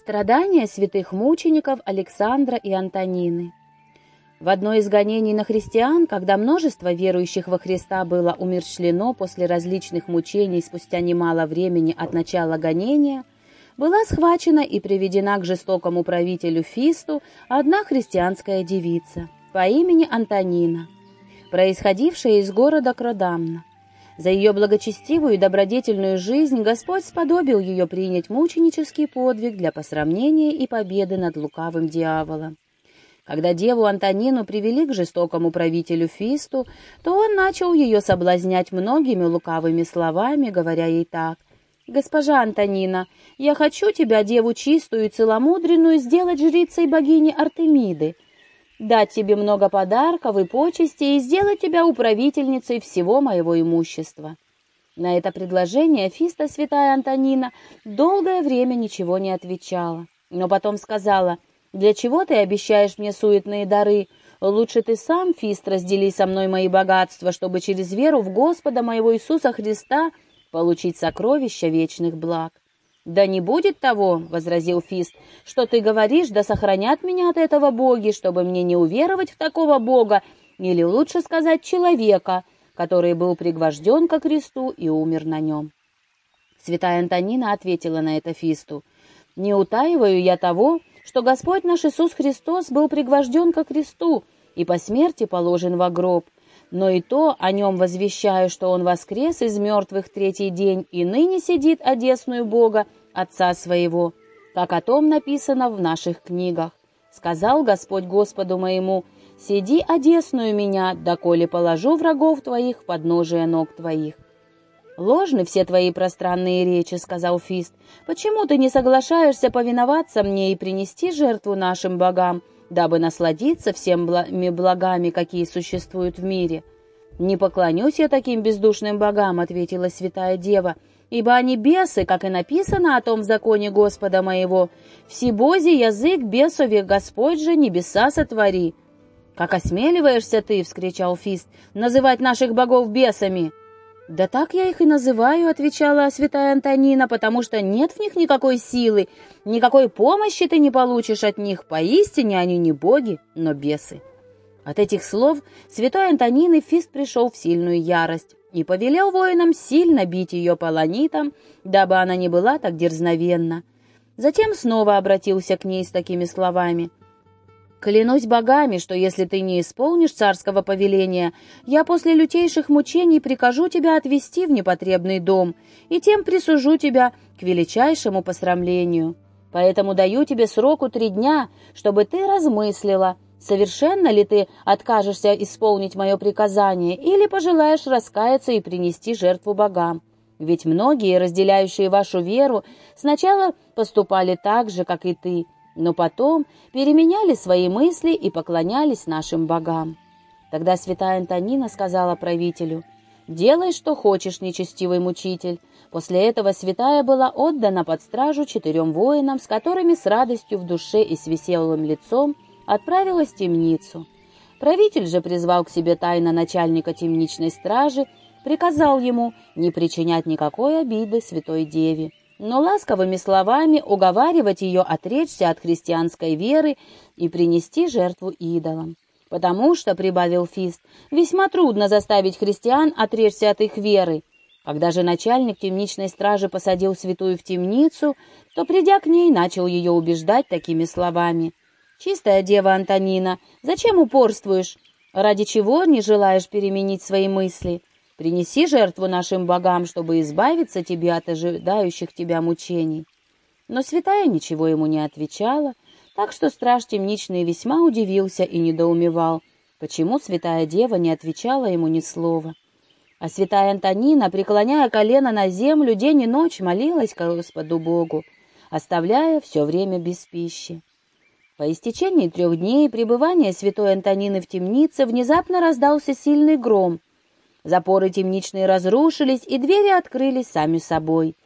Страдания святых мучеников Александра и Антонины. В одно из гонений на христиан, когда множество верующих во Христа было умерщвлено после различных мучений спустя немало времени от начала гонения, была схвачена и приведена к жестокому правителю Фисту одна христианская девица по имени Антонина, происходившая из города Кродамна. За ее благочестивую и добродетельную жизнь Господь сподобил ее принять мученический подвиг для посрамнения и победы над лукавым дьяволом. Когда деву Антонину привели к жестокому правителю Фисту, то он начал ее соблазнять многими лукавыми словами, говоря ей так. «Госпожа Антонина, я хочу тебя, деву чистую и целомудренную, сделать жрицей богини Артемиды дать тебе много подарков и почестей и сделать тебя управительницей всего моего имущества». На это предложение Фиста святая Антонина долгое время ничего не отвечала, но потом сказала, «Для чего ты обещаешь мне суетные дары? Лучше ты сам, Фист, раздели со мной мои богатства, чтобы через веру в Господа моего Иисуса Христа получить сокровища вечных благ». «Да не будет того, — возразил Фист, — что ты говоришь, да сохранят меня от этого боги, чтобы мне не уверовать в такого бога, или лучше сказать человека, который был пригвожден ко кресту и умер на нем». Святая Антонина ответила на это Фисту, «Не утаиваю я того, что Господь наш Иисус Христос был пригвожден ко кресту и по смерти положен во гроб, но и то о нем возвещаю, что он воскрес из мертвых третий день и ныне сидит одесную Бога, Отца своего, как о том написано в наших книгах. Сказал Господь Господу моему, «Сиди одесную меня, доколе положу врагов твоих в подножие ног твоих». «Ложны все твои пространные речи», — сказал Фист. «Почему ты не соглашаешься повиноваться мне и принести жертву нашим богам, дабы насладиться всеми благами, какие существуют в мире?» «Не поклонюсь я таким бездушным богам», — ответила святая дева, — ибо они бесы, как и написано о том в законе Господа моего. Всебози язык бесове Господь же небеса сотвори». «Как осмеливаешься ты, — вскричал Фист, — называть наших богов бесами?» «Да так я их и называю», — отвечала святая Антонина, «потому что нет в них никакой силы, никакой помощи ты не получишь от них. Поистине они не боги, но бесы». От этих слов святой Антонины Фист пришел в сильную ярость и повелел воинам сильно бить ее полонитом, дабы она не была так дерзновенна. Затем снова обратился к ней с такими словами. «Клянусь богами, что если ты не исполнишь царского повеления, я после лютейших мучений прикажу тебя отвести в непотребный дом, и тем присужу тебя к величайшему посрамлению. Поэтому даю тебе сроку три дня, чтобы ты размыслила, Совершенно ли ты откажешься исполнить мое приказание или пожелаешь раскаяться и принести жертву богам? Ведь многие, разделяющие вашу веру, сначала поступали так же, как и ты, но потом переменяли свои мысли и поклонялись нашим богам. Тогда святая Антонина сказала правителю, «Делай, что хочешь, нечестивый мучитель». После этого святая была отдана под стражу четырем воинам, с которыми с радостью в душе и с веселым лицом – отправилась в темницу. Правитель же призвал к себе тайно начальника темничной стражи, приказал ему не причинять никакой обиды святой деве, но ласковыми словами уговаривать ее отречься от христианской веры и принести жертву идолам. Потому что, — прибавил Фист, — весьма трудно заставить христиан отречься от их веры. Когда же начальник темничной стражи посадил святую в темницу, то, придя к ней, начал ее убеждать такими словами. «Чистая дева Антонина, зачем упорствуешь? Ради чего не желаешь переменить свои мысли? Принеси жертву нашим богам, чтобы избавиться тебе от ожидающих тебя мучений». Но святая ничего ему не отвечала, так что страж темничный весьма удивился и недоумевал, почему святая дева не отвечала ему ни слова. А святая Антонина, преклоняя колено на землю, день и ночь молилась Господу Богу, оставляя все время без пищи. По истечении трех дней пребывания святой Антонины в темнице внезапно раздался сильный гром. Запоры темничные разрушились, и двери открылись сами собой.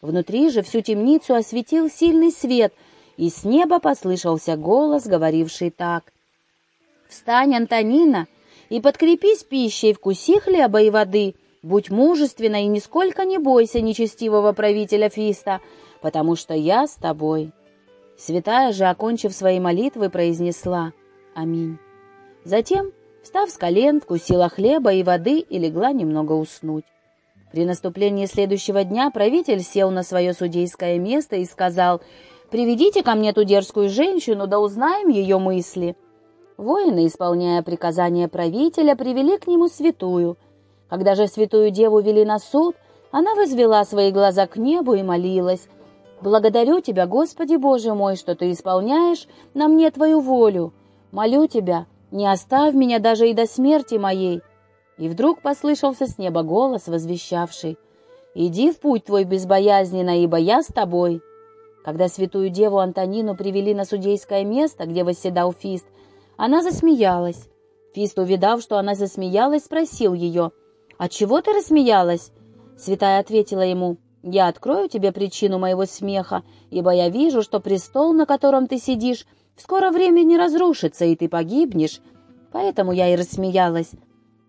Внутри же всю темницу осветил сильный свет, и с неба послышался голос, говоривший так. «Встань, Антонина, и подкрепись пищей, вкуси хлеба и воды, будь мужественна и нисколько не бойся нечестивого правителя Фиста, потому что я с тобой». Святая же, окончив свои молитвы, произнесла «Аминь». Затем, встав с колен, вкусила хлеба и воды и легла немного уснуть. При наступлении следующего дня правитель сел на свое судейское место и сказал «Приведите ко мне ту дерзкую женщину, да узнаем ее мысли». Воины, исполняя приказания правителя, привели к нему святую. Когда же святую деву вели на суд, она возвела свои глаза к небу и молилась. «Благодарю Тебя, Господи Боже мой, что Ты исполняешь на мне Твою волю. Молю Тебя, не оставь меня даже и до смерти моей». И вдруг послышался с неба голос, возвещавший, «Иди в путь твой безбоязненно, ибо я с тобой». Когда святую деву Антонину привели на судейское место, где восседал Фист, она засмеялась. Фист, увидав, что она засмеялась, спросил ее, «Отчего ты рассмеялась?» Святая ответила ему, «Я открою тебе причину моего смеха, ибо я вижу, что престол, на котором ты сидишь, в скором времени разрушится, и ты погибнешь. Поэтому я и рассмеялась».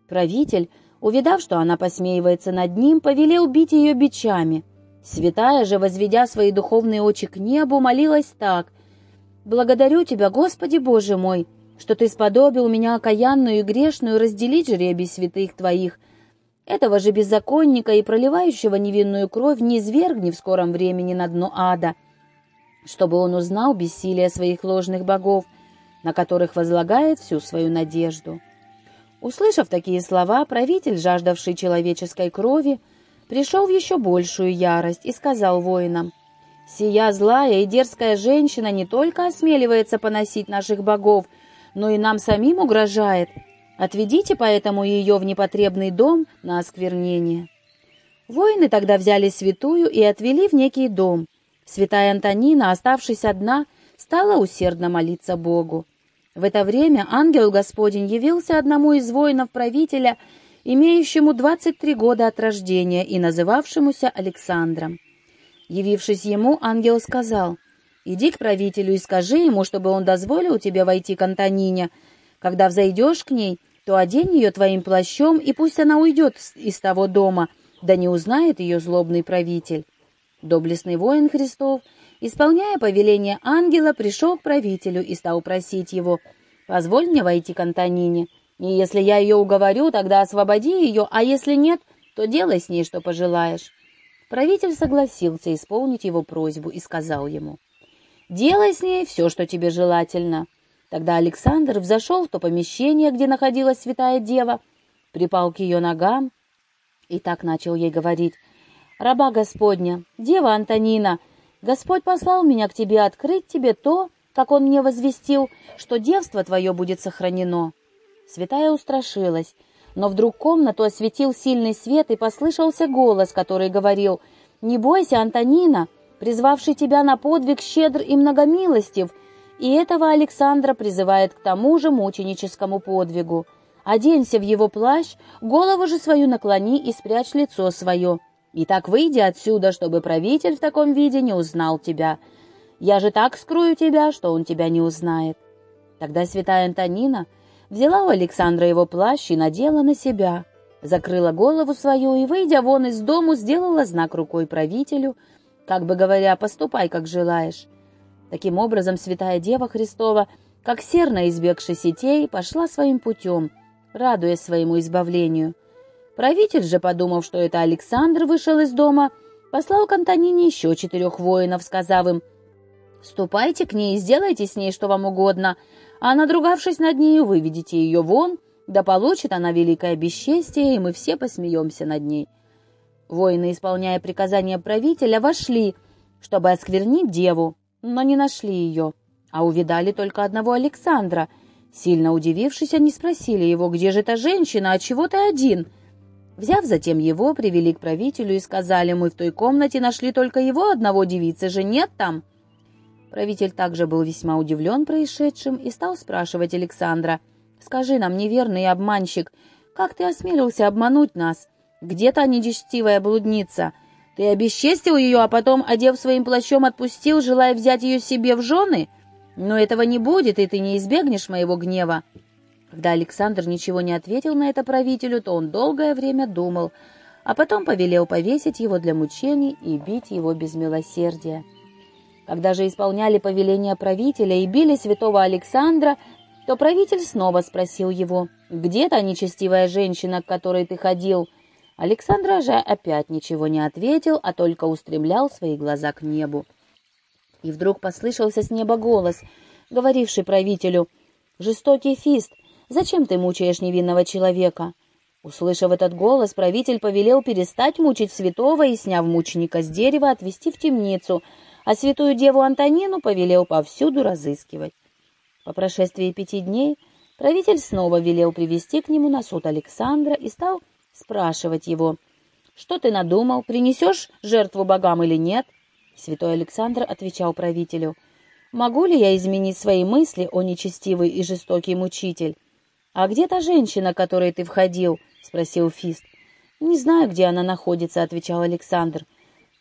Правитель, увидав, что она посмеивается над ним, повелел бить ее бичами. Святая же, возведя свои духовные очи к небу, молилась так, «Благодарю тебя, Господи Боже мой, что ты сподобил меня окаянную и грешную разделить жребий святых твоих. Этого же беззаконника и проливающего невинную кровь не извергни в скором времени на дно ада, чтобы он узнал бессилие своих ложных богов, на которых возлагает всю свою надежду». Услышав такие слова, правитель, жаждавший человеческой крови, пришел в еще большую ярость и сказал воинам, «Сия злая и дерзкая женщина не только осмеливается поносить наших богов, но и нам самим угрожает. Отведите поэтому ее в непотребный дом на осквернение». Воины тогда взяли святую и отвели в некий дом. Святая Антонина, оставшись одна, стала усердно молиться Богу. В это время ангел Господень явился одному из воинов правителя, имеющему 23 года от рождения и называвшемуся Александром. Явившись ему, ангел сказал, «Иди к правителю и скажи ему, чтобы он дозволил тебе войти к Антонине. Когда взойдешь к ней, то одень ее твоим плащом, и пусть она уйдет из того дома, да не узнает ее злобный правитель». Доблестный воин Христов, исполняя повеление ангела, пришел к правителю и стал просить его, «Позволь мне войти к Антонине, и если я ее уговорю, тогда освободи ее, а если нет, то делай с ней, что пожелаешь». Правитель согласился исполнить его просьбу и сказал ему, «Делай с ней все, что тебе желательно». Тогда Александр взошел в то помещение, где находилась святая дева, припал к ее ногам и так начал ей говорить, «Раба Господня, дева Антонина, Господь послал меня к тебе открыть тебе то, как он мне возвестил, что девство твое будет сохранено». Святая устрашилась, но вдруг комнату осветил сильный свет, и послышался голос, который говорил, «Не бойся, Антонина, призвавший тебя на подвиг щедр и многомилостив, и этого Александра призывает к тому же мученическому подвигу. Оденься в его плащ, голову же свою наклони и спрячь лицо свое. И так выйди отсюда, чтобы правитель в таком виде не узнал тебя. Я же так скрою тебя, что он тебя не узнает». Тогда святая Антонина взяла у Александра его плащ и надела на себя, закрыла голову свою и, выйдя вон из дому, сделала знак рукой правителю, как бы говоря, поступай, как желаешь. Таким образом, святая Дева Христова, как серна, избегши сетей, пошла своим путем, радуясь своему избавлению. Правитель же, подумав, что это Александр вышел из дома, послал к Антонине еще четырех воинов, сказав им, «Ступайте к ней и сделайте с ней что вам угодно, а надругавшись над нею, выведите ее вон, да получит она великое бесчестие, и мы все посмеемся над ней». Воины, исполняя приказания правителя, вошли, чтобы осквернить деву, но не нашли ее, а увидали только одного Александра. Сильно удивившись, они спросили его, где же эта женщина, а чего ты один? Взяв затем его, привели к правителю и сказали, мы в той комнате нашли только его одного, девицы же нет там. Правитель также был весьма удивлен происшедшим и стал спрашивать Александра, «Скажи нам, неверный обманщик, как ты осмелился обмануть нас? Где та нечестивая блудница?» Ты обесчестил ее, а потом, одев своим плащом, отпустил, желая взять ее себе в жены? Но этого не будет, и ты не избегнешь моего гнева». Когда Александр ничего не ответил на это правителю, то он долгое время думал, а потом повелел повесить его для мучений и бить его без милосердия. Когда же исполняли повеление правителя и били святого Александра, то правитель снова спросил его, «Где та нечестивая женщина, к которой ты ходил?» Александр же опять ничего не ответил, а только устремлял свои глаза к небу. И вдруг послышался с неба голос, говоривший правителю, «Жестокий фист, зачем ты мучаешь невинного человека?» Услышав этот голос, правитель повелел перестать мучить святого и, сняв мученика с дерева, отвести в темницу, а святую деву Антонину повелел повсюду разыскивать. По прошествии пяти дней правитель снова велел привести к нему на суд Александра и стал спрашивать его, «Что ты надумал, принесешь жертву богам или нет?» Святой Александр отвечал правителю, «Могу ли я изменить свои мысли, о нечестивый и жестокий мучитель?» «А где та женщина, которой ты входил?» — спросил Фист. «Не знаю, где она находится», — отвечал Александр.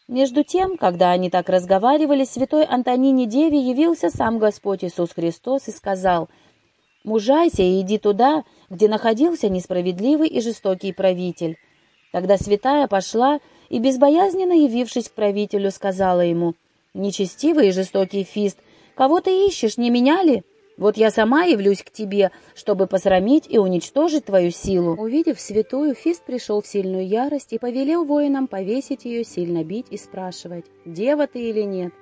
Между тем, когда они так разговаривали, святой Антонине Деве явился сам Господь Иисус Христос и сказал, «Мужайся и иди туда, где находился несправедливый и жестокий правитель». Тогда святая пошла и, безбоязненно явившись к правителю, сказала ему, «Нечестивый и жестокий фист, кого ты ищешь, не меня ли?» Вот я сама явлюсь к тебе, чтобы посрамить и уничтожить твою силу». Увидев святую, Фист пришел в сильную ярость и повелел воинам повесить ее, сильно бить и спрашивать, дева ты или нет.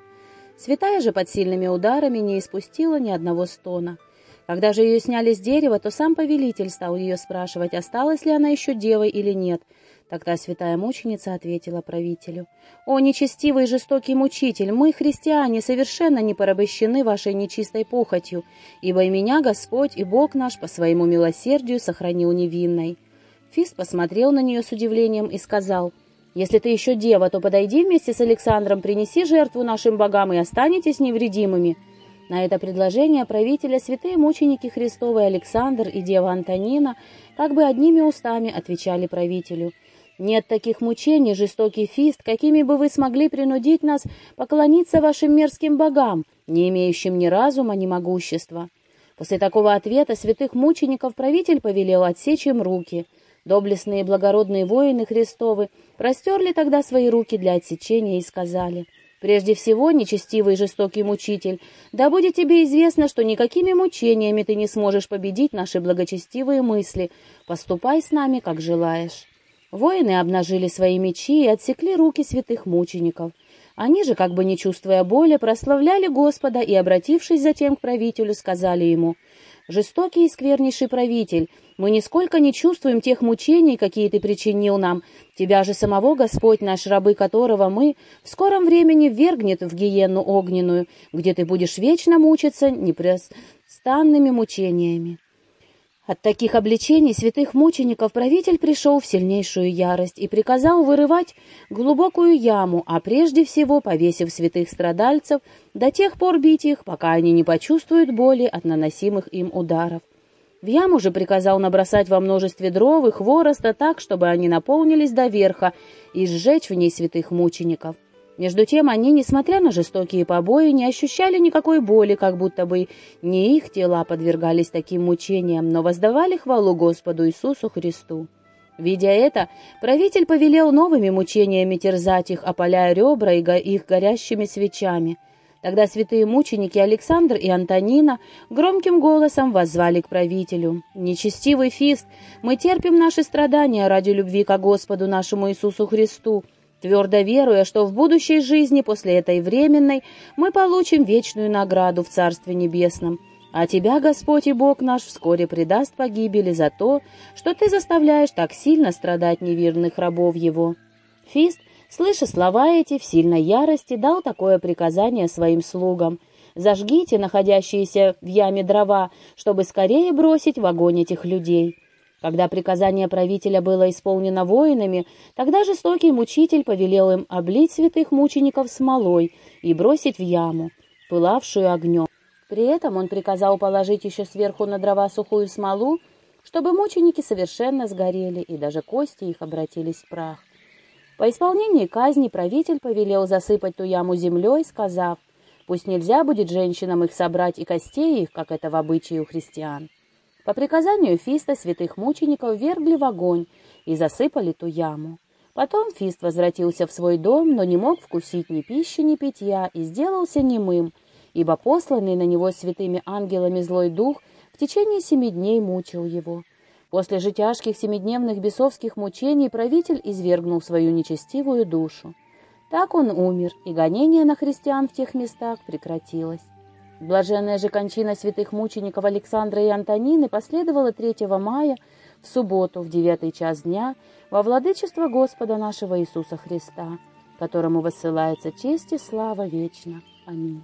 Святая же под сильными ударами не испустила ни одного стона. Когда же ее сняли с дерева, то сам повелитель стал ее спрашивать, осталась ли она еще девой или нет — Тогда святая мученица ответила правителю, «О, нечестивый и жестокий мучитель, мы, христиане, совершенно не порабощены вашей нечистой похотью, ибо и меня Господь и Бог наш по своему милосердию сохранил невинной». Фист посмотрел на нее с удивлением и сказал, «Если ты еще дева, то подойди вместе с Александром, принеси жертву нашим богам и останетесь невредимыми». На это предложение правителя святые мученики Христовы Александр и дева Антонина как бы одними устами отвечали правителю – нет таких мучений, жестокий фист, какими бы вы смогли принудить нас поклониться вашим мерзким богам, не имеющим ни разума, ни могущества. После такого ответа святых мучеников правитель повелел отсечь им руки. Доблестные и благородные воины Христовы простерли тогда свои руки для отсечения и сказали, «Прежде всего, нечестивый и жестокий мучитель, да будет тебе известно, что никакими мучениями ты не сможешь победить наши благочестивые мысли. Поступай с нами, как желаешь». Воины обнажили свои мечи и отсекли руки святых мучеников. Они же, как бы не чувствуя боли, прославляли Господа и, обратившись затем к правителю, сказали ему, «Жестокий и сквернейший правитель, мы нисколько не чувствуем тех мучений, какие ты причинил нам. Тебя же самого Господь, наш рабы которого мы, в скором времени ввергнет в гиенну огненную, где ты будешь вечно мучиться непрестанными мучениями». От таких обличений святых мучеников правитель пришел в сильнейшую ярость и приказал вырывать глубокую яму, а прежде всего, повесив святых страдальцев, до тех пор бить их, пока они не почувствуют боли от наносимых им ударов. В яму же приказал набросать во множестве дров и хвороста так, чтобы они наполнились до верха, и сжечь в ней святых мучеников. Между тем они, несмотря на жестокие побои, не ощущали никакой боли, как будто бы не их тела подвергались таким мучениям, но воздавали хвалу Господу Иисусу Христу. Видя это, правитель повелел новыми мучениями терзать их, опаляя ребра и их горящими свечами. Тогда святые мученики Александр и Антонина громким голосом воззвали к правителю. «Нечестивый Фист, мы терпим наши страдания ради любви к Господу нашему Иисусу Христу, твердо веруя, что в будущей жизни после этой временной мы получим вечную награду в Царстве Небесном. А тебя, Господь и Бог наш, вскоре предаст погибели за то, что ты заставляешь так сильно страдать неверных рабов его». Фист, слыша слова эти, в сильной ярости дал такое приказание своим слугам. «Зажгите находящиеся в яме дрова, чтобы скорее бросить в огонь этих людей». Когда приказание правителя было исполнено воинами, тогда жестокий мучитель повелел им облить святых мучеников смолой и бросить в яму, пылавшую огнем. При этом он приказал положить еще сверху на дрова сухую смолу, чтобы мученики совершенно сгорели, и даже кости их обратились в прах. По исполнении казни правитель повелел засыпать ту яму землей, сказав, «Пусть нельзя будет женщинам их собрать и костей их, как это в обычае у христиан». По приказанию Фиста святых мучеников вергли в огонь и засыпали ту яму. Потом Фист возвратился в свой дом, но не мог вкусить ни пищи, ни питья, и сделался немым, ибо посланный на него святыми ангелами злой дух в течение семи дней мучил его. После же тяжких семидневных бесовских мучений правитель извергнул свою нечестивую душу. Так он умер, и гонение на христиан в тех местах прекратилось. Блаженная же кончина святых мучеников Александра и Антонины последовала 3 мая в субботу в девятый час дня во владычество Господа нашего Иисуса Христа, которому высылается честь и слава вечно. Аминь.